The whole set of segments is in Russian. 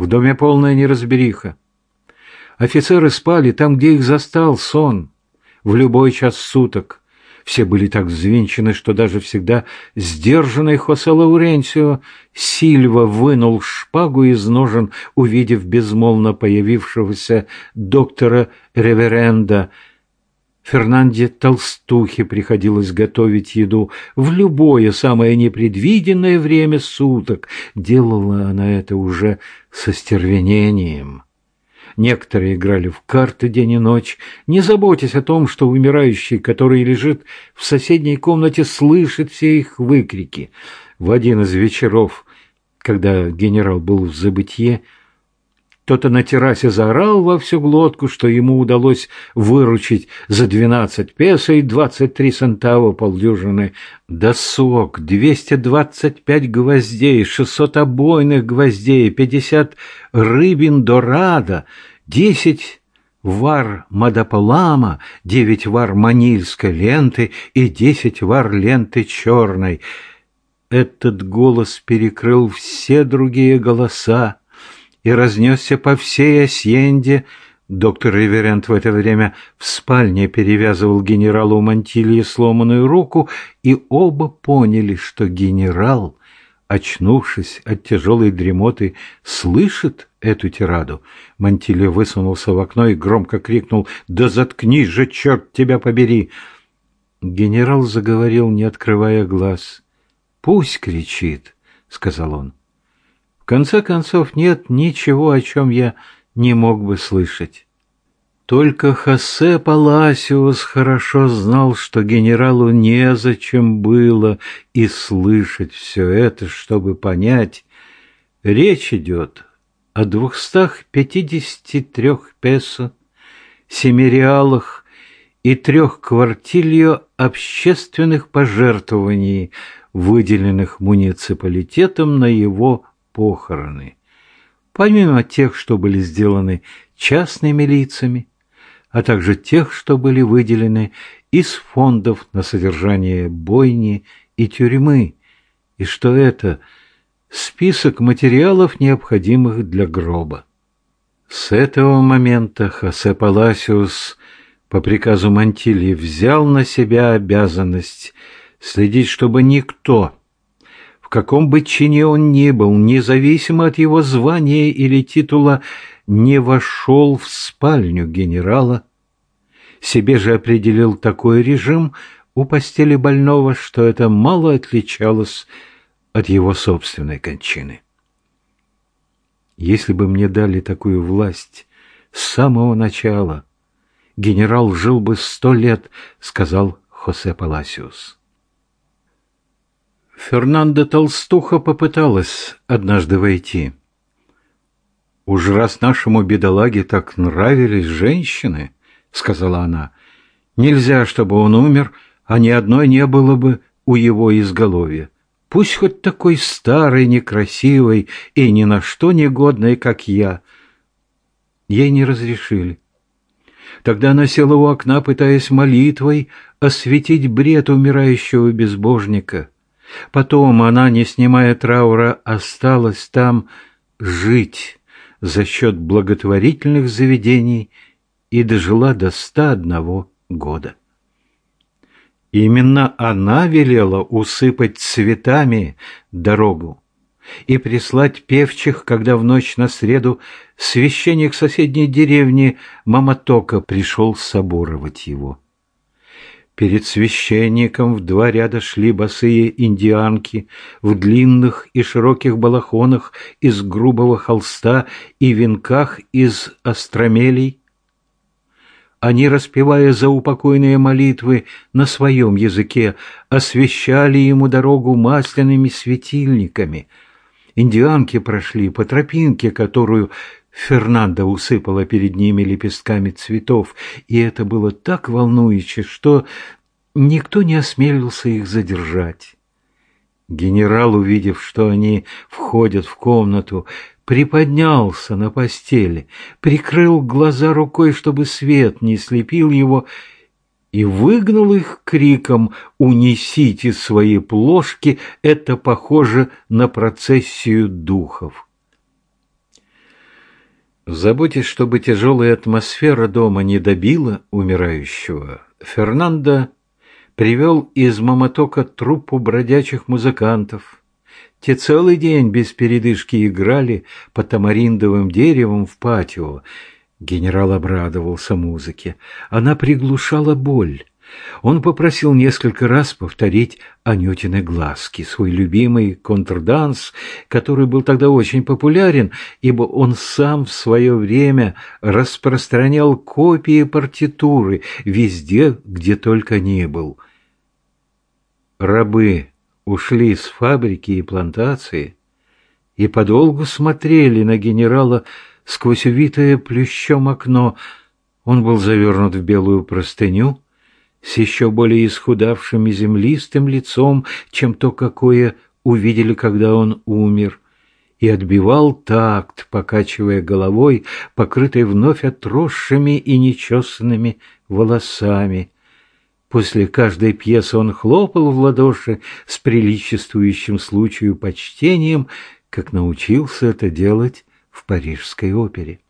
В доме полная неразбериха. Офицеры спали там, где их застал сон, в любой час суток. Все были так взвинчены, что даже всегда сдержанный Хосе Лауренсио Сильва вынул шпагу из ножен, увидев безмолвно появившегося доктора Реверенда. Фернанде Толстухе приходилось готовить еду в любое самое непредвиденное время суток. Делала она это уже со стервенением. Некоторые играли в карты день и ночь, не заботясь о том, что умирающий, который лежит в соседней комнате, слышит все их выкрики. В один из вечеров, когда генерал был в забытье, кто-то на террасе заорал во всю глотку, что ему удалось выручить за двенадцать песо и двадцать три сантава полдюжины досок, двести двадцать пять гвоздей, шестьсот обойных гвоздей, пятьдесят рыбин дорадо, десять вар мадапалама, девять вар манильской ленты и десять вар ленты черной. Этот голос перекрыл все другие голоса, и разнесся по всей Асьенде. Доктор Реверент в это время в спальне перевязывал генералу Мантилье сломанную руку, и оба поняли, что генерал, очнувшись от тяжелой дремоты, слышит эту тираду. Мантилье высунулся в окно и громко крикнул «Да заткнись же, черт тебя побери!» Генерал заговорил, не открывая глаз. «Пусть кричит», — сказал он конце концов, нет ничего, о чем я не мог бы слышать. Только Хосе Паласиус хорошо знал, что генералу незачем было и слышать все это, чтобы понять. Речь идет о двухстах пятидесяти трех песо, семи реалах и трех квартильо общественных пожертвований, выделенных муниципалитетом на его похороны, помимо тех, что были сделаны частными лицами, а также тех, что были выделены из фондов на содержание бойни и тюрьмы, и что это список материалов, необходимых для гроба. С этого момента Хосе Паласиус по приказу Мантильи взял на себя обязанность следить, чтобы никто каком бы чине он ни был, независимо от его звания или титула, не вошел в спальню генерала. Себе же определил такой режим у постели больного, что это мало отличалось от его собственной кончины. Если бы мне дали такую власть с самого начала, генерал жил бы сто лет, сказал Хосе Паласиус. Фернандо Толстуха попыталась однажды войти. «Уж раз нашему бедолаге так нравились женщины, — сказала она, — нельзя, чтобы он умер, а ни одной не было бы у его изголовья. Пусть хоть такой старый, некрасивый и ни на что негодный, как я». Ей не разрешили. Тогда она села у окна, пытаясь молитвой осветить бред умирающего безбожника — Потом она, не снимая траура, осталась там жить за счет благотворительных заведений и дожила до ста одного года. Именно она велела усыпать цветами дорогу и прислать певчих, когда в ночь на среду священник соседней деревни Маматока пришел соборовать его. Перед священником в два ряда шли босые индианки в длинных и широких балахонах из грубого холста и венках из остромелей. Они, распевая заупокойные молитвы на своем языке, освещали ему дорогу масляными светильниками. Индианки прошли по тропинке, которую Фернандо усыпала перед ними лепестками цветов, и это было так волнующе, что никто не осмелился их задержать. Генерал, увидев, что они входят в комнату, приподнялся на постели, прикрыл глаза рукой, чтобы свет не слепил его, и выгнал их криком «Унесите свои плошки, это похоже на процессию духов». Заботясь, чтобы тяжелая атмосфера дома не добила умирающего, Фернандо привел из Маматока труппу бродячих музыкантов. Те целый день без передышки играли по тамариндовым деревам в патио. Генерал обрадовался музыке. Она приглушала боль. Он попросил несколько раз повторить Анютины глазки, свой любимый контрданс, который был тогда очень популярен, ибо он сам в свое время распространял копии партитуры везде, где только не был. Рабы ушли с фабрики и плантации и подолгу смотрели на генерала сквозь увитое плющом окно. Он был завернут в белую простыню, с еще более исхудавшим и землистым лицом, чем то, какое увидели, когда он умер, и отбивал такт, покачивая головой, покрытой вновь отросшими и нечесанными волосами. После каждой пьесы он хлопал в ладоши с приличествующим случаю почтением, как научился это делать в Парижской опере.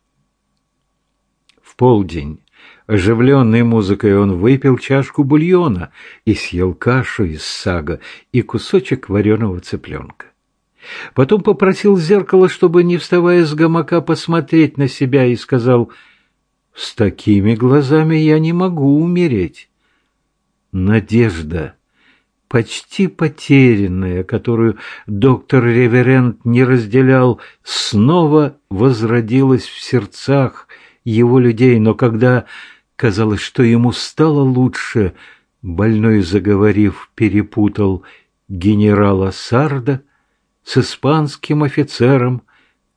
В полдень Оживленной музыкой он выпил чашку бульона и съел кашу из сага и кусочек вареного цыпленка. Потом попросил зеркало, чтобы, не вставая с гамака, посмотреть на себя, и сказал, «С такими глазами я не могу умереть». Надежда, почти потерянная, которую доктор Реверент не разделял, снова возродилась в сердцах его людей, но когда Казалось, что ему стало лучше. Больной, заговорив, перепутал генерала Сарда с испанским офицером,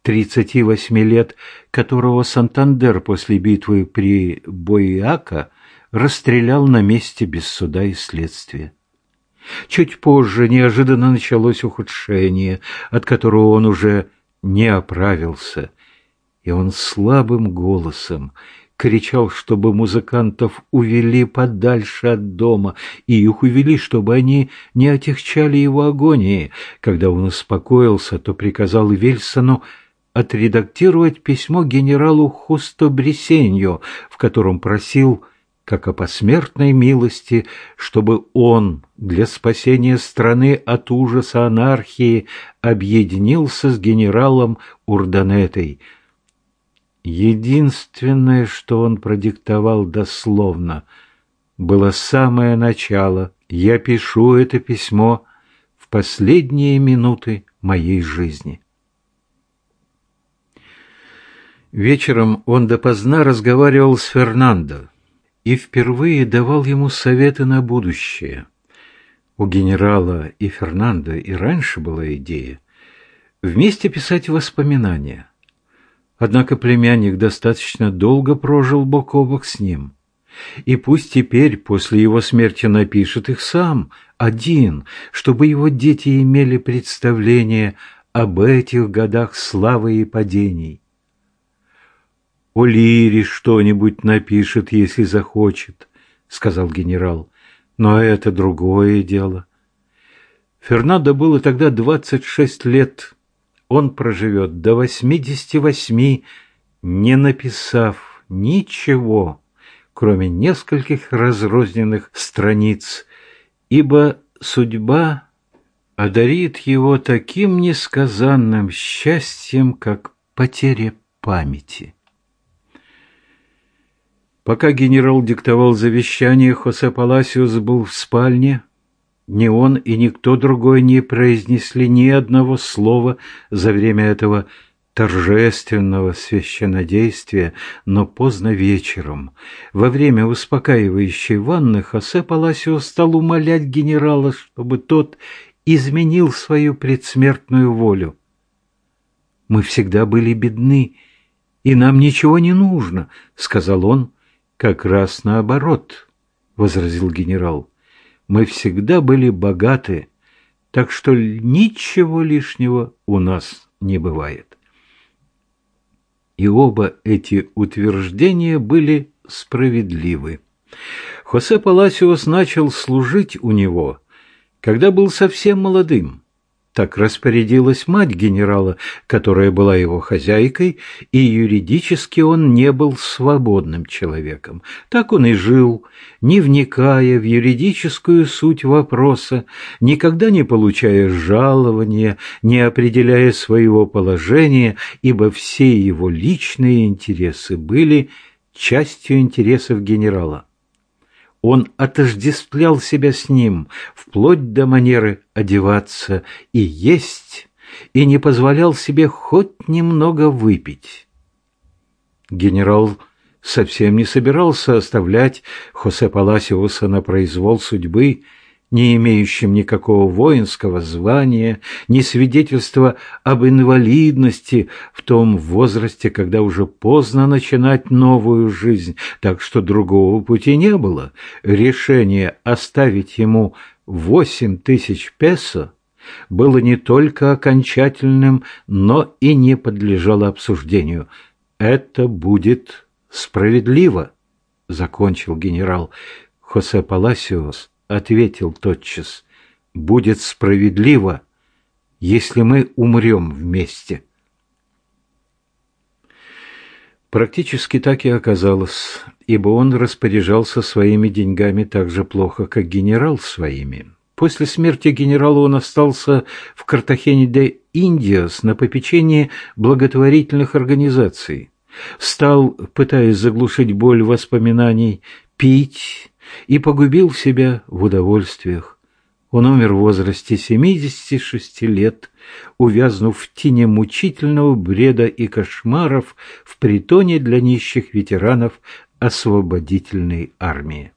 38 лет, которого Сантандер после битвы при Бояка расстрелял на месте без суда и следствия. Чуть позже неожиданно началось ухудшение, от которого он уже не оправился, и он слабым голосом кричал, чтобы музыкантов увели подальше от дома, и их увели, чтобы они не отягчали его агонии. Когда он успокоился, то приказал Вильсону отредактировать письмо генералу Хусто Бресенью, в котором просил, как о посмертной милости, чтобы он для спасения страны от ужаса анархии объединился с генералом Урданетой – Единственное, что он продиктовал дословно, было самое начало. Я пишу это письмо в последние минуты моей жизни. Вечером он допоздна разговаривал с Фернандо и впервые давал ему советы на будущее. У генерала и Фернандо и раньше была идея вместе писать воспоминания – Однако племянник достаточно долго прожил бок о бок с ним. И пусть теперь, после его смерти, напишет их сам, один, чтобы его дети имели представление об этих годах славы и падений. «О Лире что-нибудь напишет, если захочет», — сказал генерал. «Но это другое дело». Фернандо было тогда двадцать шесть лет, он проживет до восьмидесяти восьми, не написав ничего, кроме нескольких разрозненных страниц, ибо судьба одарит его таким несказанным счастьем, как потеря памяти. Пока генерал диктовал завещание, Хосе Паласиус был в спальне, ни он и никто другой не произнесли ни одного слова за время этого торжественного священнодействия, но поздно вечером, во время успокаивающей ванны, Хосе Паласио стал умолять генерала, чтобы тот изменил свою предсмертную волю. «Мы всегда были бедны, и нам ничего не нужно», — сказал он. «Как раз наоборот», — возразил генерал мы всегда были богаты, так что ничего лишнего у нас не бывает. И оба эти утверждения были справедливы. Хосе Паласиос начал служить у него, когда был совсем молодым. Так распорядилась мать генерала, которая была его хозяйкой, и юридически он не был свободным человеком. Так он и жил, не вникая в юридическую суть вопроса, никогда не получая жалования, не определяя своего положения, ибо все его личные интересы были частью интересов генерала. Он отождествлял себя с ним, вплоть до манеры одеваться и есть, и не позволял себе хоть немного выпить. Генерал совсем не собирался оставлять Хосе Паласиуса на произвол судьбы, не имеющим никакого воинского звания, ни свидетельства об инвалидности в том возрасте, когда уже поздно начинать новую жизнь, так что другого пути не было. Решение оставить ему восемь тысяч песо было не только окончательным, но и не подлежало обсуждению. «Это будет справедливо», — закончил генерал Хосе Паласиос ответил тотчас, будет справедливо, если мы умрем вместе. Практически так и оказалось, ибо он распоряжался своими деньгами так же плохо, как генерал своими. После смерти генерала он остался в Картахене де Индиас на попечении благотворительных организаций. Стал, пытаясь заглушить боль воспоминаний, пить, и погубил себя в удовольствиях. Он умер в возрасте 76 лет, увязнув в тени мучительного бреда и кошмаров в притоне для нищих ветеранов освободительной армии.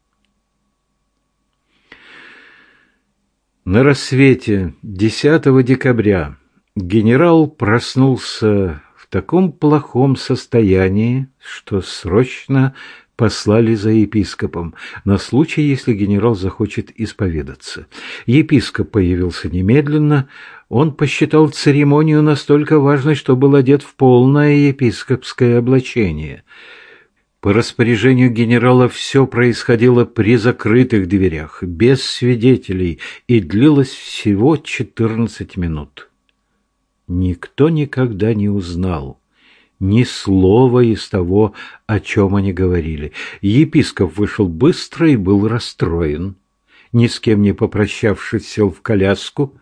На рассвете 10 декабря генерал проснулся в таком плохом состоянии, что срочно послали за епископом на случай, если генерал захочет исповедаться. Епископ появился немедленно. Он посчитал церемонию настолько важной, что был одет в полное епископское облачение. По распоряжению генерала все происходило при закрытых дверях, без свидетелей, и длилось всего четырнадцать минут. Никто никогда не узнал, ни слова из того, о чем они говорили. Епископ вышел быстро и был расстроен. Ни с кем не попрощавшись, сел в коляску.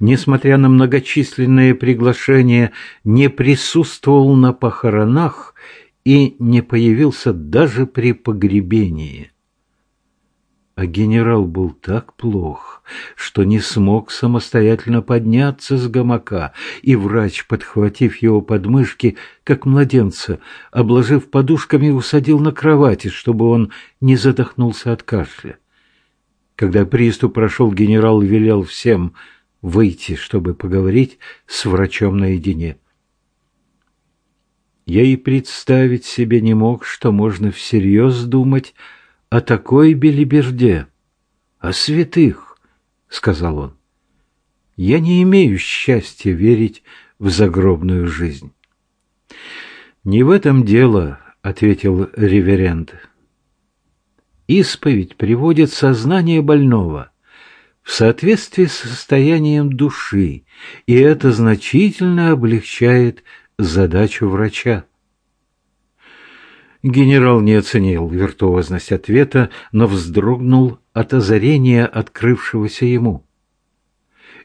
Несмотря на многочисленные приглашения, не присутствовал на похоронах и не появился даже при погребении. А генерал был так плох, что не смог самостоятельно подняться с гамака, и врач, подхватив его подмышки, как младенца, обложив подушками, усадил на кровати, чтобы он не задохнулся от кашля. Когда приступ прошел, генерал велел всем выйти, чтобы поговорить с врачом наедине. Я и представить себе не мог, что можно всерьез думать о такой белиберде, о святых, — сказал он. Я не имею счастья верить в загробную жизнь. Не в этом дело, — ответил реверент. Исповедь приводит сознание больного в соответствии с состоянием души, и это значительно облегчает задачу врача. Генерал не оценил виртуозность ответа, но вздрогнул от озарения, открывшегося ему.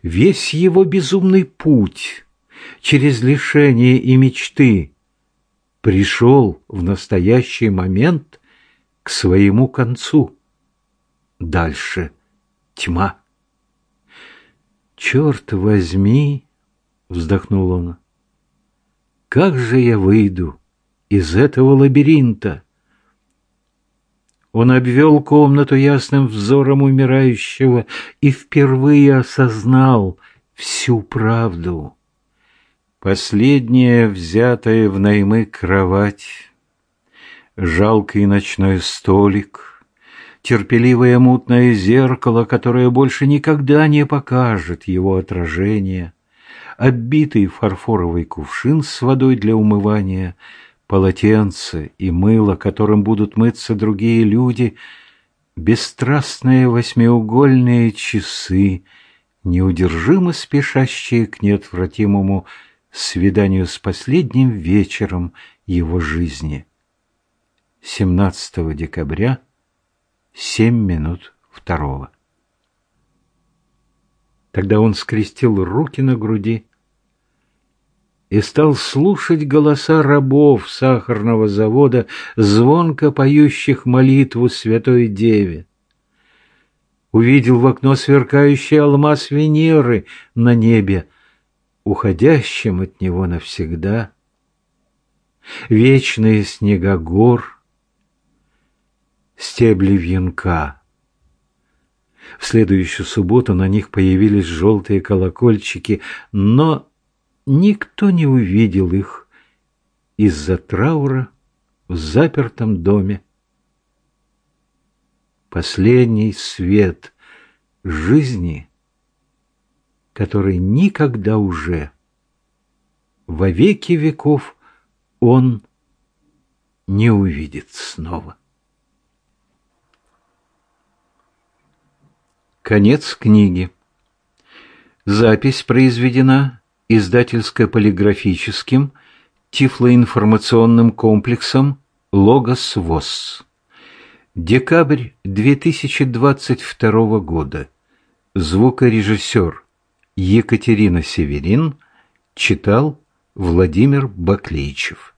Весь его безумный путь через лишения и мечты пришел в настоящий момент к своему концу. Дальше тьма. «Черт возьми!» — вздохнул он. «Как же я выйду?» Из этого лабиринта. Он обвел комнату ясным взором умирающего и впервые осознал всю правду. Последняя, взятая в наймы кровать, жалкий ночной столик, терпеливое мутное зеркало, которое больше никогда не покажет его отражение, оббитый фарфоровый кувшин с водой для умывания — полотенце и мыло, которым будут мыться другие люди, бесстрастные восьмиугольные часы, неудержимо спешащие к неотвратимому свиданию с последним вечером его жизни. 17 декабря, 7 минут второго. Тогда он скрестил руки на груди и стал слушать голоса рабов сахарного завода, звонко поющих молитву Святой Деве. Увидел в окно сверкающий алмаз Венеры на небе, уходящем от него навсегда. Вечные снега гор, стебли вьюнка. В следующую субботу на них появились желтые колокольчики, но никто не увидел их из-за траура в запертом доме. Последний свет жизни, который никогда уже во веки веков он не увидит снова. Конец книги. Запись произведена издательско-полиграфическим тифлоинформационным комплексом «Логос ВОЗ». Декабрь 2022 года. Звукорежиссер Екатерина Северин читал Владимир Баклейчев.